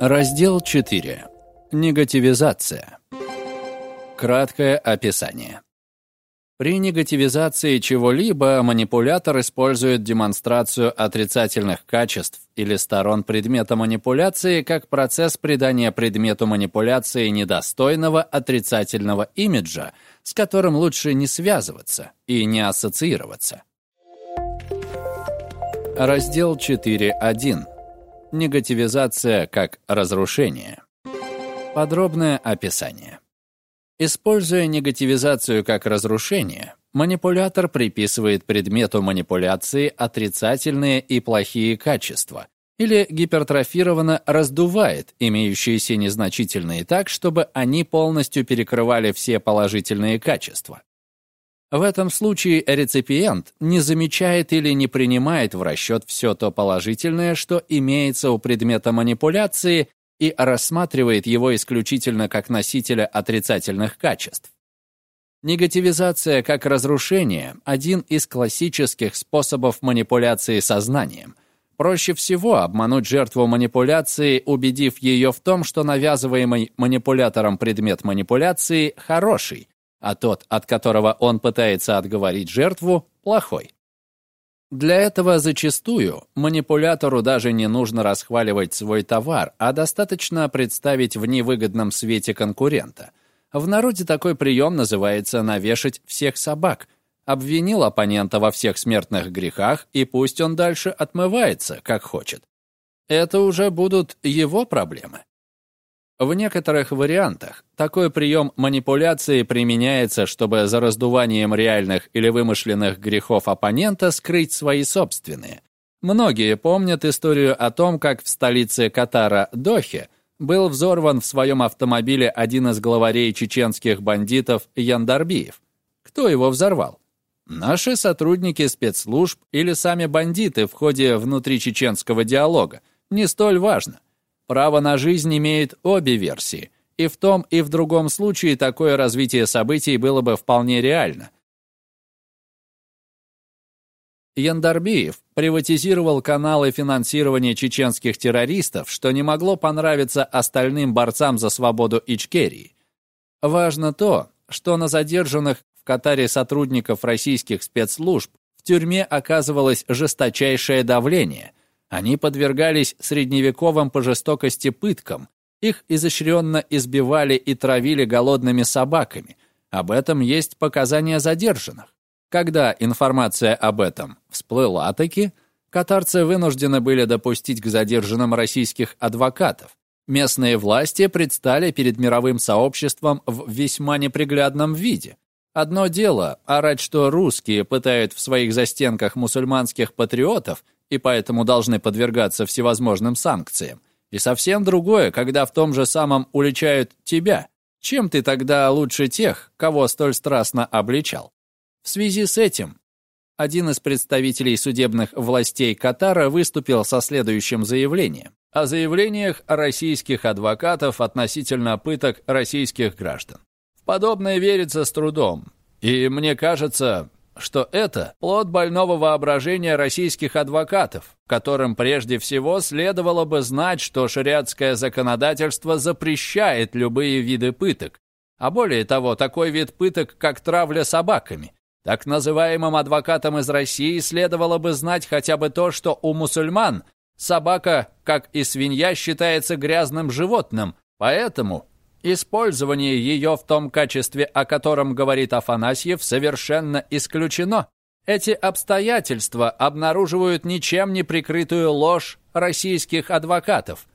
Раздел 4. Негативизация. Краткое описание. При негативизации чего-либо манипулятор использует демонстрацию отрицательных качеств или сторон предмета манипуляции как процесс придания предмету манипуляции недостойного отрицательного имиджа, с которым лучше не связываться и не ассоциироваться. Раздел 4.1. Негативизация как разрушение. Подробное описание. Используя негативизацию как разрушение, манипулятор приписывает предмету манипуляции отрицательные и плохие качества или гипертрофированно раздувает имеющиеся незначительные так, чтобы они полностью перекрывали все положительные качества. В этом случае реципиент не замечает или не принимает в расчет все то положительное, что имеется у предмета манипуляции, и рассматривает его исключительно как носителя отрицательных качеств. Негативизация как разрушение – один из классических способов манипуляции сознанием. Проще всего обмануть жертву манипуляции, убедив ее в том, что навязываемый манипулятором предмет манипуляции хороший, а тот, от которого он пытается отговорить жертву, плохой. Для этого зачастую манипулятору даже не нужно расхваливать свой товар, а достаточно представить в невыгодном свете конкурента. В народе такой прием называется «навешать всех собак». Обвинил оппонента во всех смертных грехах, и пусть он дальше отмывается, как хочет. Это уже будут его проблемы. В некоторых вариантах такой прием манипуляции применяется, чтобы за раздуванием реальных или вымышленных грехов оппонента скрыть свои собственные. Многие помнят историю о том, как в столице Катара, Дохе, был взорван в своем автомобиле один из главарей чеченских бандитов Яндарбиев. Кто его взорвал? Наши сотрудники спецслужб или сами бандиты в ходе внутричеченского диалога. Не столь важно. Право на жизнь имеет обе версии, и в том и в другом случае такое развитие событий было бы вполне реально. Яндарбиев приватизировал каналы финансирования чеченских террористов, что не могло понравиться остальным борцам за свободу Ичкерии. Важно то, что на задержанных в Катаре сотрудников российских спецслужб в тюрьме оказывалось жесточайшее давление, они подвергались средневековым по жестокости пыткам, их изощренно избивали и травили голодными собаками. Об этом есть показания задержанных. Когда информация об этом всплыла таки, катарцы вынуждены были допустить к задержанным российских адвокатов. Местные власти предстали перед мировым сообществом в весьма неприглядном виде. Одно дело орать, что русские пытают в своих застенках мусульманских патриотов – и поэтому должны подвергаться всевозможным санкциям. И совсем другое, когда в том же самом уличают тебя. Чем ты тогда лучше тех, кого столь страстно обличал? В связи с этим один из представителей судебных властей Катара выступил со следующим заявлением о заявлениях российских адвокатов относительно пыток российских граждан. В подобное верится с трудом. И мне кажется, что это плод больного воображения российских адвокатов, которым прежде всего следовало бы знать, что шариатское законодательство запрещает любые виды пыток, а более того, такой вид пыток, как травля собаками. Так называемым адвокатам из России следовало бы знать хотя бы то, что у мусульман собака, как и свинья, считается грязным животным, поэтому Использование ее в том качестве, о котором говорит Афанасьев, совершенно исключено. Эти обстоятельства обнаруживают ничем не прикрытую ложь российских адвокатов.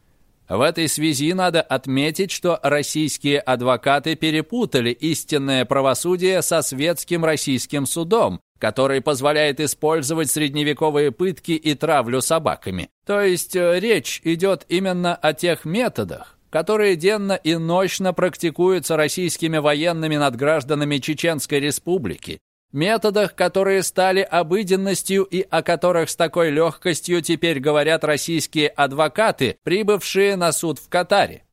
В этой связи надо отметить, что российские адвокаты перепутали истинное правосудие со светским российским судом, который позволяет использовать средневековые пытки и травлю собаками. То есть э, речь идет именно о тех методах, которые денно и ночно практикуются российскими военными над гражданами Чеченской Республики, методах, которые стали обыденностью и о которых с такой легкостью теперь говорят российские адвокаты, прибывшие на суд в Катаре.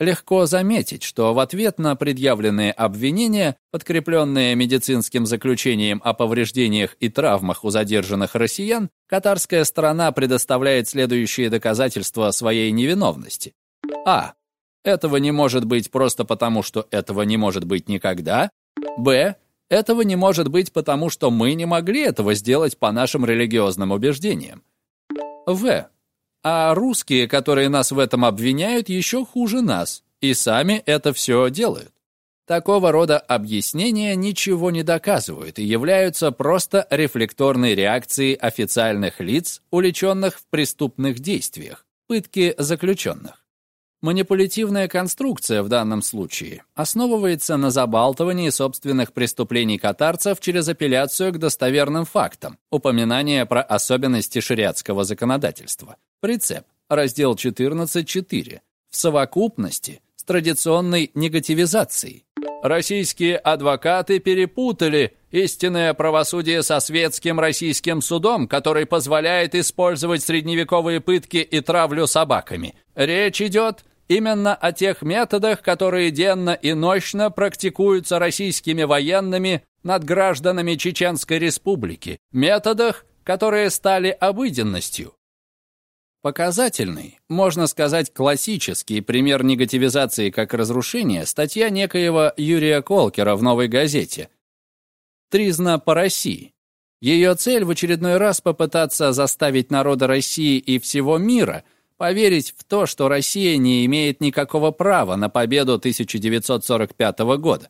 Легко заметить, что в ответ на предъявленные обвинения, подкрепленные медицинским заключением о повреждениях и травмах у задержанных россиян, катарская сторона предоставляет следующие доказательства своей невиновности. А. Этого не может быть просто потому, что этого не может быть никогда. Б. Этого не может быть потому, что мы не могли этого сделать по нашим религиозным убеждениям. В. А русские, которые нас в этом обвиняют, еще хуже нас, и сами это все делают. Такого рода объяснения ничего не доказывают и являются просто рефлекторной реакцией официальных лиц, уличенных в преступных действиях, пытки заключенных. Манипулятивная конструкция в данном случае основывается на забалтывании собственных преступлений катарцев через апелляцию к достоверным фактам, упоминание про особенности шариатского законодательства. Прицеп, раздел 14.4, в совокупности с традиционной негативизацией. Российские адвокаты перепутали истинное правосудие со светским российским судом, который позволяет использовать средневековые пытки и травлю собаками. Речь идет именно о тех методах, которые денно и ночно практикуются российскими военными над гражданами Чеченской Республики, методах, которые стали обыденностью. Показательный, можно сказать, классический пример негативизации как разрушения статья некоего Юрия Колкера в «Новой газете» «Тризна по России». Ее цель в очередной раз попытаться заставить народы России и всего мира – поверить в то, что Россия не имеет никакого права на победу 1945 года.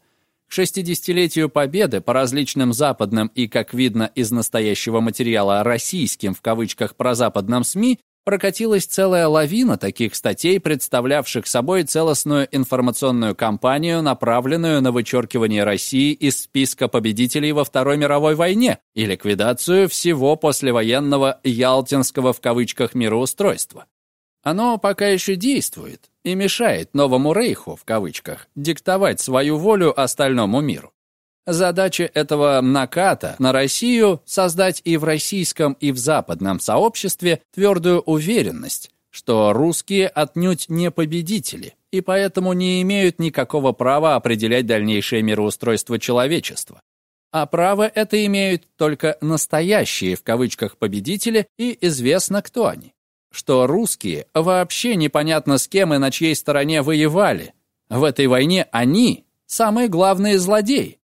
К 60-летию Победы по различным западным и, как видно из настоящего материала, «российским» в кавычках прозападным СМИ прокатилась целая лавина таких статей, представлявших собой целостную информационную кампанию, направленную на вычеркивание России из списка победителей во Второй мировой войне и ликвидацию всего послевоенного «ялтинского» в кавычках мироустройства. Оно пока еще действует и мешает новому рейху, в кавычках, диктовать свою волю остальному миру. Задача этого наката на Россию – создать и в российском, и в западном сообществе твердую уверенность, что русские отнюдь не победители и поэтому не имеют никакого права определять дальнейшее мироустройство человечества. А право это имеют только настоящие в кавычках победители и известно, кто они что русские вообще непонятно с кем и на чьей стороне воевали. В этой войне они – самые главные злодеи.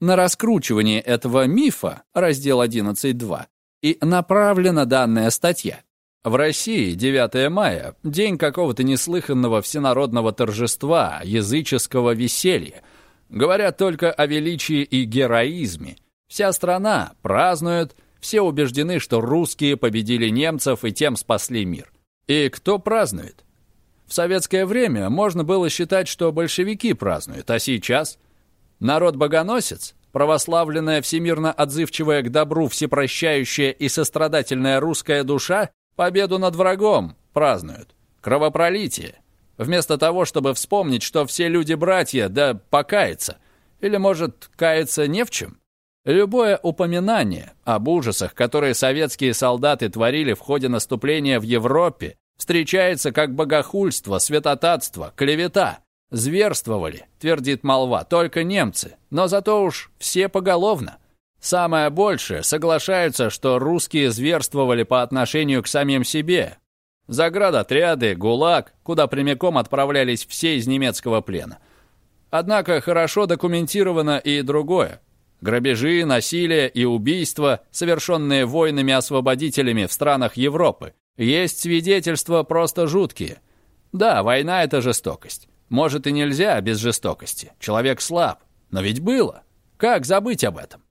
На раскручивание этого мифа, раздел 11.2, и направлена данная статья. В России 9 мая – день какого-то неслыханного всенародного торжества, языческого веселья. Говорят только о величии и героизме. Вся страна празднует – все убеждены, что русские победили немцев и тем спасли мир. И кто празднует? В советское время можно было считать, что большевики празднуют, а сейчас? Народ-богоносец, православленная, всемирно отзывчивая к добру, всепрощающая и сострадательная русская душа, победу над врагом празднуют. Кровопролитие. Вместо того, чтобы вспомнить, что все люди братья, да покаяться. Или, может, каяться не в чем? Любое упоминание об ужасах, которые советские солдаты творили в ходе наступления в Европе, встречается как богохульство, святотатство, клевета. Зверствовали, твердит молва, только немцы, но зато уж все поголовно. Самое большее соглашаются, что русские зверствовали по отношению к самим себе. Заградотряды, ГУЛАГ, куда прямиком отправлялись все из немецкого плена. Однако хорошо документировано и другое. Грабежи, насилие и убийства, совершенные воинами-освободителями в странах Европы. Есть свидетельства просто жуткие. Да, война — это жестокость. Может и нельзя без жестокости. Человек слаб. Но ведь было. Как забыть об этом?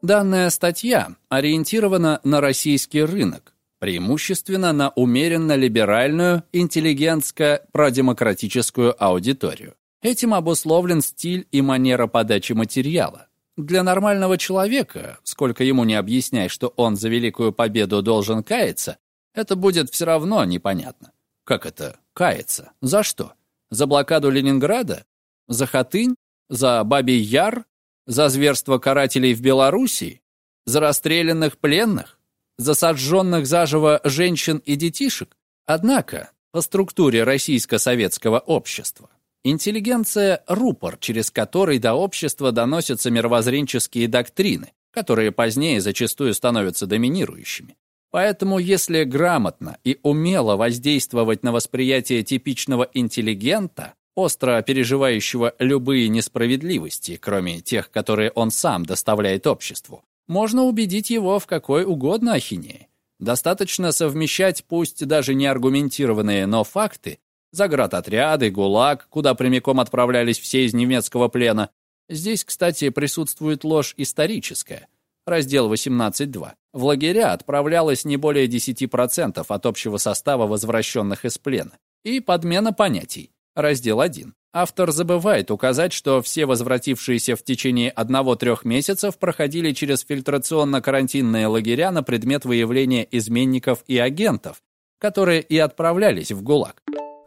Данная статья ориентирована на российский рынок, преимущественно на умеренно-либеральную, интеллигентско-продемократическую аудиторию. Этим обусловлен стиль и манера подачи материала. Для нормального человека, сколько ему не объясняй, что он за великую победу должен каяться, это будет все равно непонятно. Как это каяться? За что? За блокаду Ленинграда? За Хатынь? За Бабий Яр? За зверство карателей в Белоруссии? За расстрелянных пленных? За сожженных заживо женщин и детишек? Однако, по структуре российско-советского общества. Интеллигенция – рупор, через который до общества доносятся мировоззренческие доктрины, которые позднее зачастую становятся доминирующими. Поэтому если грамотно и умело воздействовать на восприятие типичного интеллигента, остро переживающего любые несправедливости, кроме тех, которые он сам доставляет обществу, можно убедить его в какой угодно ахинее. Достаточно совмещать пусть даже не аргументированные, но факты, заградотряды, ГУЛАГ, куда прямиком отправлялись все из немецкого плена. Здесь, кстати, присутствует ложь историческая. Раздел 18.2. В лагеря отправлялось не более 10% от общего состава возвращенных из плена. И подмена понятий. Раздел 1. Автор забывает указать, что все возвратившиеся в течение одного-трех месяцев проходили через фильтрационно-карантинные лагеря на предмет выявления изменников и агентов, которые и отправлялись в ГУЛАГ.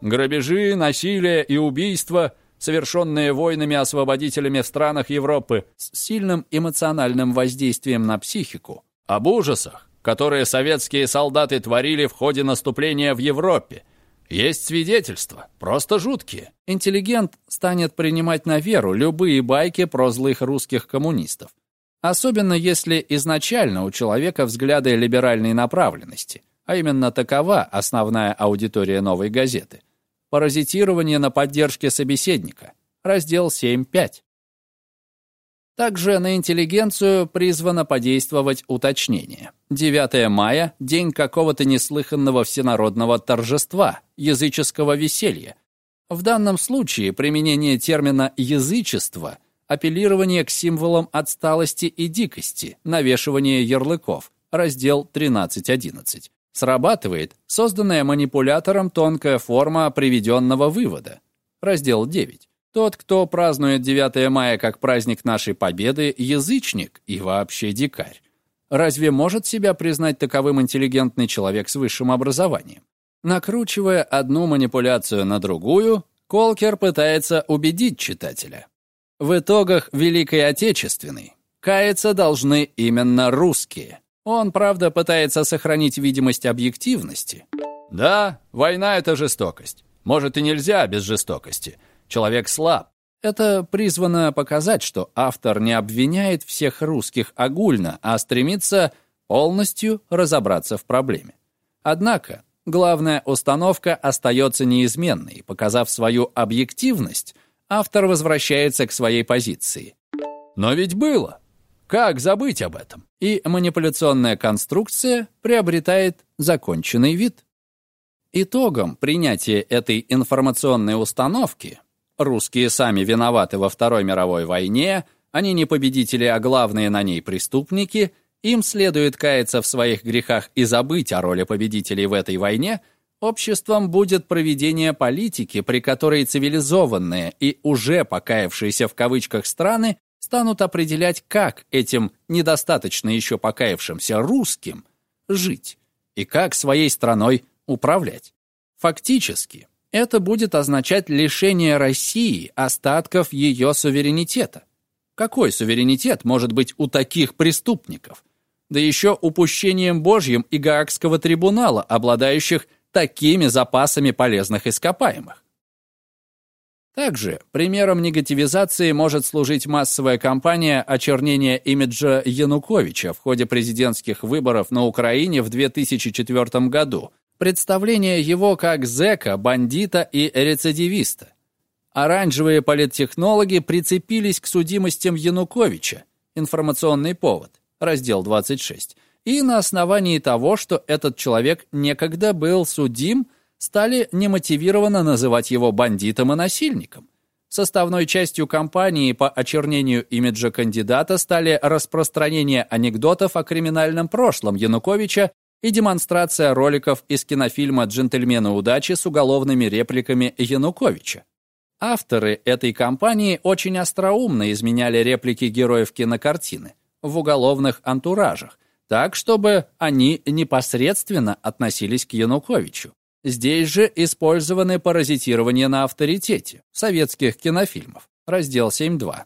Грабежи, насилие и убийства, совершенные воинами-освободителями в странах Европы с сильным эмоциональным воздействием на психику, об ужасах, которые советские солдаты творили в ходе наступления в Европе – есть свидетельства, просто жуткие. Интеллигент станет принимать на веру любые байки про злых русских коммунистов. Особенно если изначально у человека взгляды либеральной направленности, а именно такова основная аудитория новой газеты. Паразитирование на поддержке собеседника. Раздел 7.5. Также на интеллигенцию призвано подействовать уточнение. 9 мая – день какого-то неслыханного всенародного торжества, языческого веселья. В данном случае применение термина «язычество» – апеллирование к символам отсталости и дикости, навешивание ярлыков, раздел 13.11. Срабатывает созданная манипулятором тонкая форма приведенного вывода, раздел 9. Тот, кто празднует 9 мая как праздник нашей победы, язычник и вообще дикарь. Разве может себя признать таковым интеллигентный человек с высшим образованием? Накручивая одну манипуляцию на другую, Колкер пытается убедить читателя. В итогах Великой Отечественной каяться должны именно русские. Он, правда, пытается сохранить видимость объективности. Да, война — это жестокость. Может, и нельзя без жестокости — человек слаб. Это призвано показать, что автор не обвиняет всех русских огульно, а стремится полностью разобраться в проблеме. Однако, главная установка остается неизменной. Показав свою объективность, автор возвращается к своей позиции. Но ведь было. Как забыть об этом? И манипуляционная конструкция приобретает законченный вид. Итогом принятия этой информационной установки Русские сами виноваты во Второй мировой войне, они не победители, а главные на ней преступники, им следует каяться в своих грехах и забыть о роли победителей в этой войне, обществом будет проведение политики, при которой цивилизованные и уже покаявшиеся в кавычках страны станут определять, как этим недостаточно еще покаявшимся русским жить и как своей страной управлять. Фактически, это будет означать лишение России остатков ее суверенитета. Какой суверенитет может быть у таких преступников? Да еще упущением Божьим и Гаагского трибунала, обладающих такими запасами полезных ископаемых. Также примером негативизации может служить массовая кампания очернения имиджа Януковича в ходе президентских выборов на Украине в 2004 году, представление его как зэка, бандита и рецидивиста. Оранжевые политтехнологи прицепились к судимостям Януковича, информационный повод, раздел 26, и на основании того, что этот человек некогда был судим, стали немотивированно называть его бандитом и насильником. Составной частью кампании по очернению имиджа кандидата стали распространение анекдотов о криминальном прошлом Януковича и демонстрация роликов из кинофильма «Джентльмены удачи» с уголовными репликами Януковича. Авторы этой кампании очень остроумно изменяли реплики героев кинокартины в уголовных антуражах, так, чтобы они непосредственно относились к Януковичу. Здесь же использованы паразитирование на авторитете советских кинофильмов, раздел 7.2.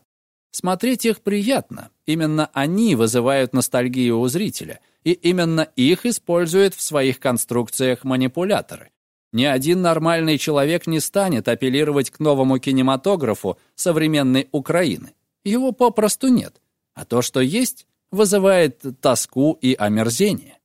Смотреть их приятно, именно они вызывают ностальгию у зрителя – и именно их используют в своих конструкциях манипуляторы. Ни один нормальный человек не станет апеллировать к новому кинематографу современной Украины. Его попросту нет. А то, что есть, вызывает тоску и омерзение.